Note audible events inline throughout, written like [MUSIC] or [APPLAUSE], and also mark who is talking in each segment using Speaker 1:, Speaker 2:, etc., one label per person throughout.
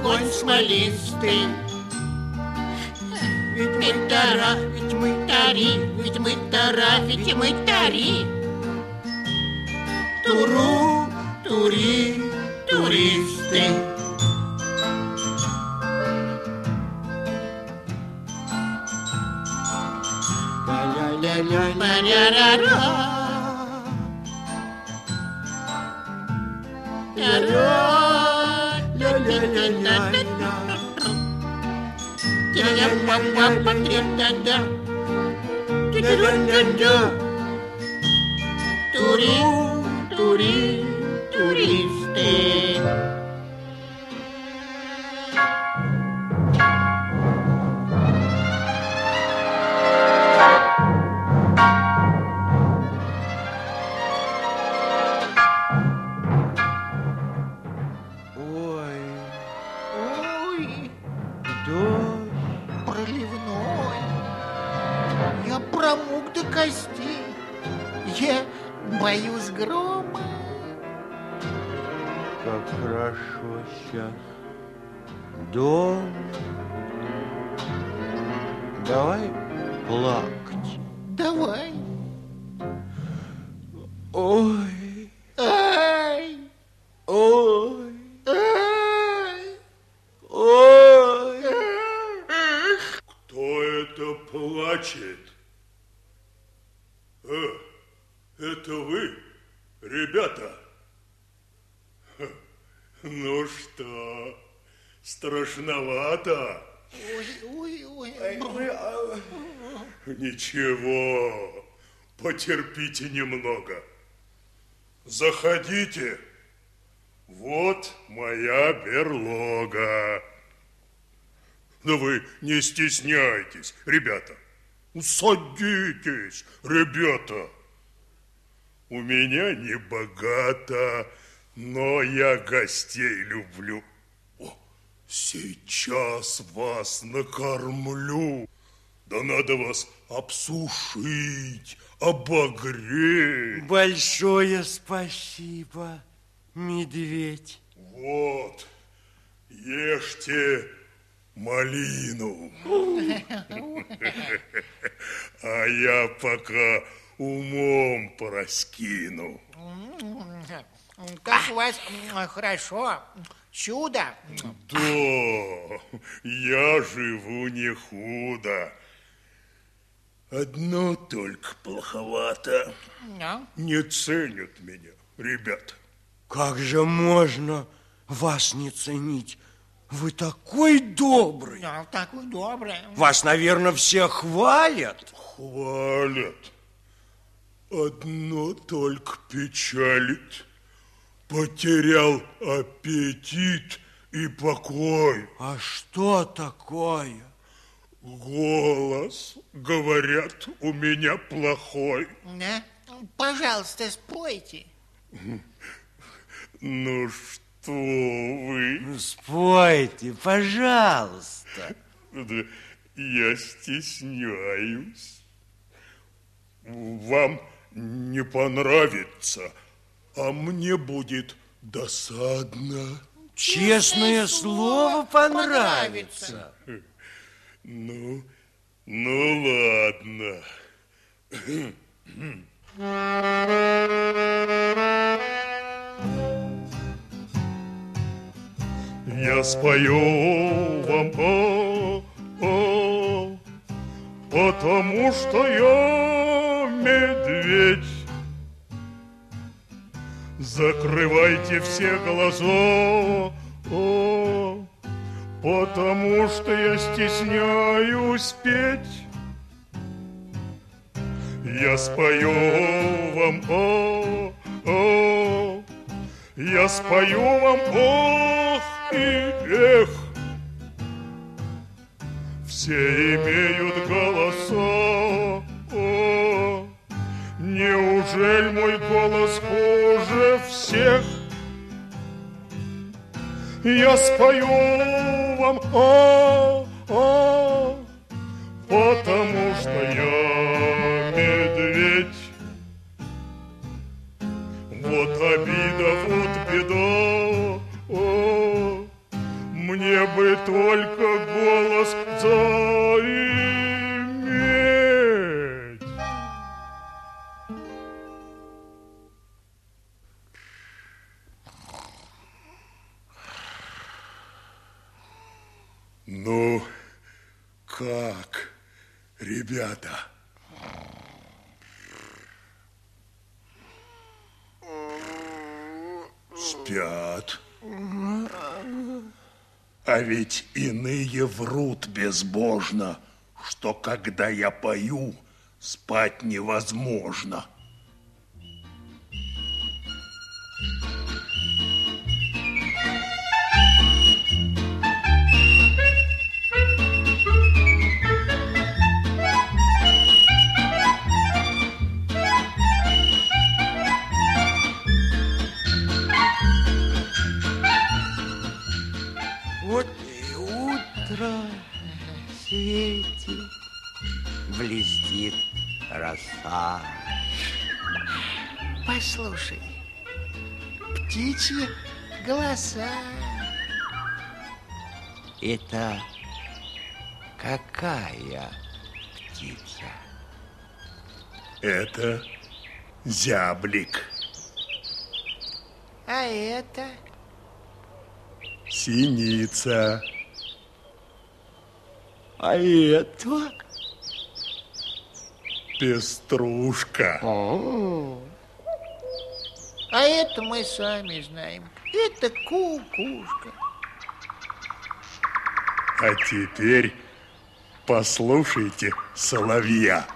Speaker 1: Огонь смолистый. Ведь мы тара, ведь мы тари, ведь мы тара, ведь мы тари. Туру, тури, туристы. Ля-ля-ля-ля-ля-ля-ля. Тури, тури, туристы.
Speaker 2: Ой,
Speaker 1: Ой,
Speaker 2: дождь.
Speaker 1: Проливной. Я промок до костей. Я боюсь грома.
Speaker 2: Как хорошо сейчас. Дом. Давай плакать.
Speaker 1: Давай.
Speaker 2: Ой,
Speaker 1: Ай,
Speaker 2: ой,
Speaker 1: ай,
Speaker 2: ой.
Speaker 1: ах.
Speaker 3: Кто это плачет? Э, это вы, ребята? Ха, Ну что, страшновато?
Speaker 1: Ой, ой, ой.
Speaker 3: Ничего, потерпите немного. Заходите. Вот моя берлога. Да вы не стесняйтесь, ребята. Садитесь, ребята. У меня не богато, но я гостей люблю. Сейчас вас накормлю. Да надо вас обсушить, обогреть.
Speaker 2: Большое спасибо, медведь.
Speaker 3: Вот, ешьте малину. А я пока умом пораскину.
Speaker 1: Как у вас хорошо. Чудо.
Speaker 3: Да, я живу не худо. Одно только плоховато.
Speaker 1: Ну,
Speaker 3: Не ценят меня, ребята.
Speaker 2: Как же можно вас не ценить? Вы такой добрый.
Speaker 1: ну, такой добрый.
Speaker 2: Вас, наверное, все хвалят.
Speaker 3: Хвалят. Одно только печалит. Потерял аппетит и покой.
Speaker 2: А что такое?
Speaker 3: Голос, говорят, у меня плохой.
Speaker 1: Да? Пожалуйста, спойте.
Speaker 3: Ну что вы?
Speaker 2: Спойте, пожалуйста.
Speaker 3: Я стесняюсь. Вам не понравится, а мне будет досадно.
Speaker 2: Честное слово понравится. [LAUGHS]
Speaker 3: Ну, ну ладно. Я спою вам о, о, потому что я медведь. Закрывайте все глаза, о, потому что я стесняюсь петь. Я спою вам о, о, я спою вам ох и эх. Все имеют голоса, о, неужели мой голос хуже всех. Я спою вам, о, о, потому что я медведь. Вот обида, вот беда, о, мне бы только голос заявить. Спят. А ведь иные врут безбожно, что когда я пою, спать невозможно.
Speaker 4: Послушай, птичьи голоса.
Speaker 2: Это какая птица?
Speaker 3: Это зяблик,
Speaker 4: А это?
Speaker 3: Синица,
Speaker 2: А это?
Speaker 3: пеструшка,
Speaker 4: А это мы сами знаем. Это кукушка.
Speaker 3: а теперь послушайте соловья.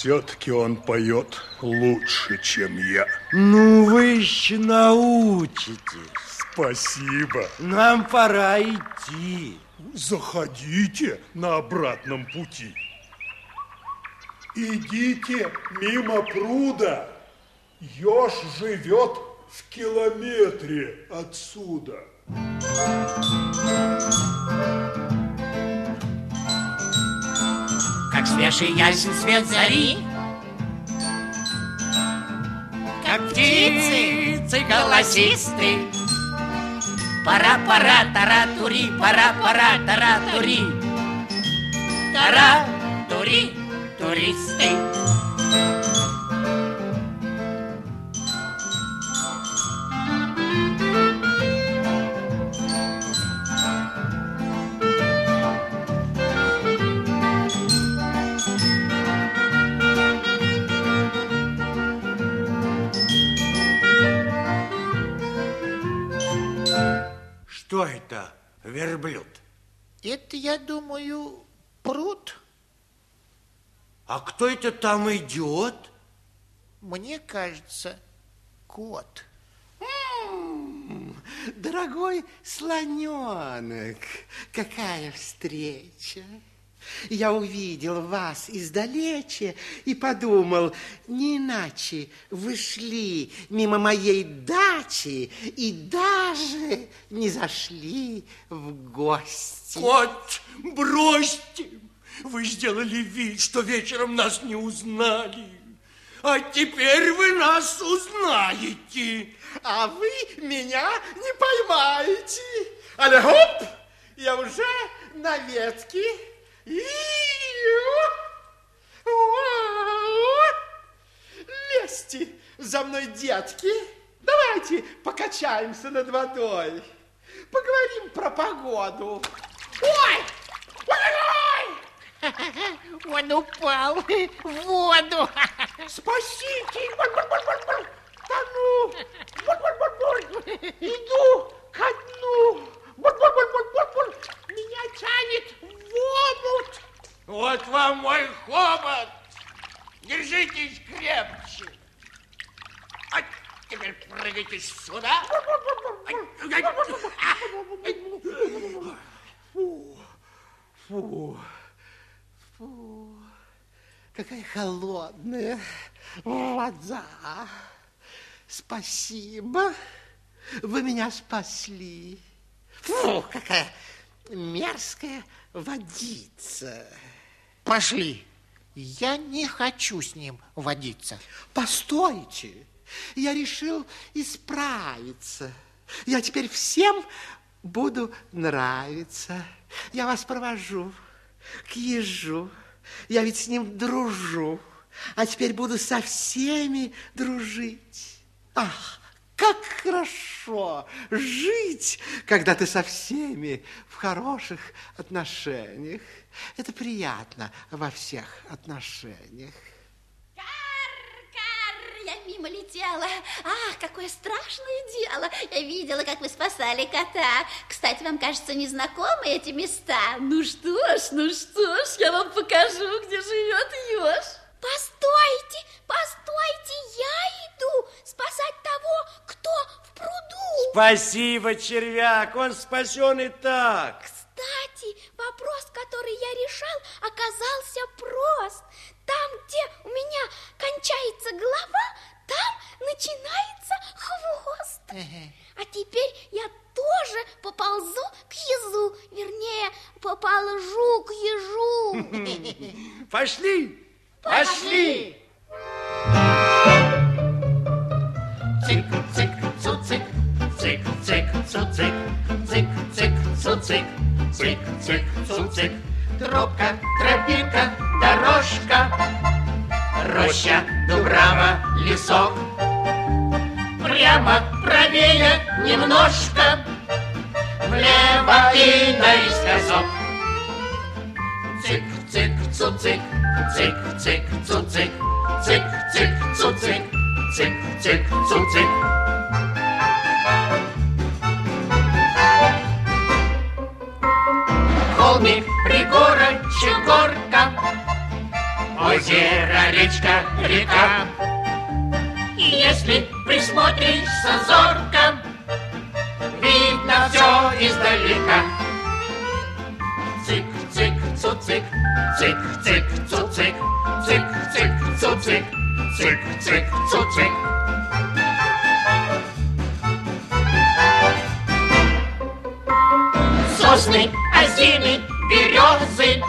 Speaker 3: Все-таки он поет лучше, чем я.
Speaker 2: Ну, вы еще научитесь.
Speaker 3: Спасибо.
Speaker 2: Нам пора идти.
Speaker 3: Заходите на обратном пути. Идите мимо пруда. Еж живет в километре отсюда.
Speaker 4: Как свежий ясен свет зари, Как птицы голосисты. Пора, пора, тара-тури, пора, пора, тара-тури. Тара-тури, туристы.
Speaker 2: Верблюд?
Speaker 4: Это, я думаю, пруд.
Speaker 2: А кто это там идет?
Speaker 4: Мне кажется, кот.
Speaker 5: Дорогой слоненок, какая встреча! Я увидел вас издалече и подумал, не иначе вы шли мимо моей дачи и даже не зашли в гости.
Speaker 2: Кот, бросьте! Вы сделали вид, что вечером нас не узнали. А теперь вы нас узнаете.
Speaker 5: А вы меня не поймаете. Хоп, я уже на ветке. Лезьте за мной, детки. Давайте покачаемся над водой. Поговорим про погоду. Ой! Ой-ой-ой! [LAUGHS]
Speaker 4: Он упал в воду.
Speaker 5: Спасите! Тону! Буль-буль-буль-буль! Иду ко дну! Меня тянет омут!
Speaker 2: Вот вам мой хобот. Держитесь крепче. А теперь прыгайте сюда. Ай, ай.
Speaker 5: Фу! Фу! Какая холодная вода! Спасибо! Вы меня спасли! Фу, какая мерзкая водица!
Speaker 4: Пошли, Я не хочу с ним водиться.
Speaker 5: Постойте, я решил исправиться. Я теперь всем буду нравиться. Я вас провожу к ежу. Я ведь с ним дружу. А теперь буду со всеми дружить. Ах, как хорошо жить, когда ты со всеми в хороших отношениях. Это приятно во всех отношениях.
Speaker 6: Я мимо летела. Ах, какое страшное дело. Я видела, как вы спасали кота. Кстати, вам, кажется, незнакомы эти места. Ну что ж, ну что ж, я вам покажу, где живет еж. Постойте, постойте, я иду спасать того, кто в пруду.
Speaker 7: Спасибо, червяк, он спасен и так.
Speaker 6: Кстати, вопрос, который я решал, оказался прост. Там, где у меня кончается голова, там начинается хвост. А теперь я тоже поползу к езу, вернее, пополжу к ежу.
Speaker 7: Пошли, пошли.
Speaker 4: Цик, цик, цик, цуцик. Тропка, тропинка, дорожка, роща, дубрава, лесок. Прямо правее немножко, влево и наискосок. Цик, цик, цуцик, цик, цик, цуцик, цик, цик, цуцик, цик, цик, цуцик. Холмик, пригорочек, горка, озеро, речка, река. И если присмотришься зорко, видно все издалека. Цик, цик, цуцик, цик, цик, цуцик, цик, цик, цуцик, цик, цик, цуцик. Сосны, осины, березы,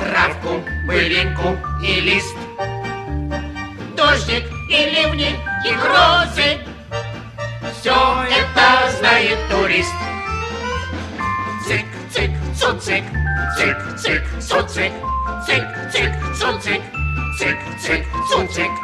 Speaker 4: травку, былинку и лист, дождик и ливни и грозы. Все это знает турист. Цик, цик, цуцик, цик, цик, цуцик, цик, цик, цуцик, цик, цик, цуцик.